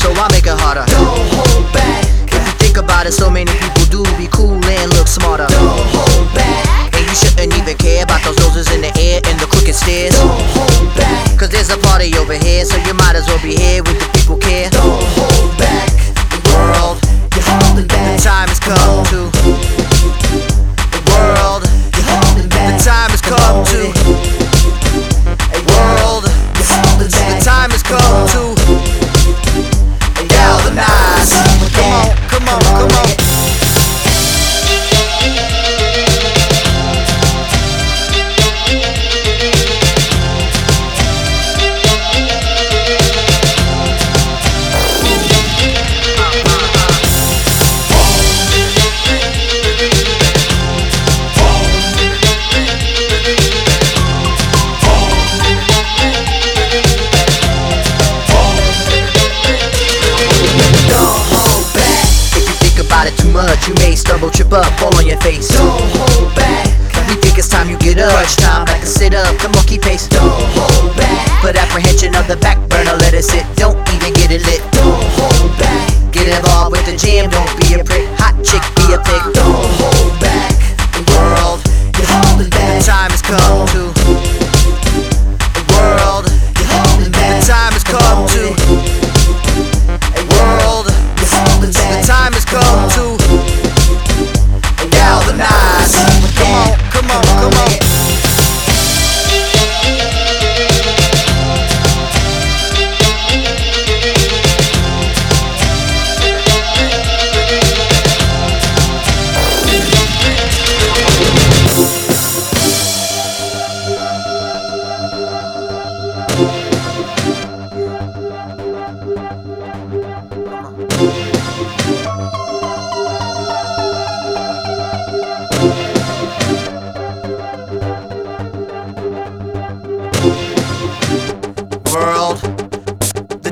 so I make it harder. Don't hold back. If you think about it, so many people you may stumble, trip up, fall on your face. Don't hold back. We think it's time you get up. Crunch time, like a sit up, come on, keep pace. Don't hold back. Put apprehension on the back burner, let it sit. Don't even get it lit. Don't hold back. Get involved with the jam, don't be a prick.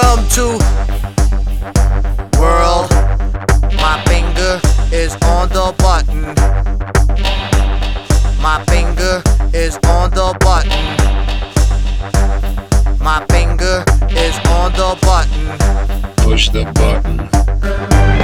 Come to. World, my finger is on the button. My finger is on the button. My finger is on the button. Push the button.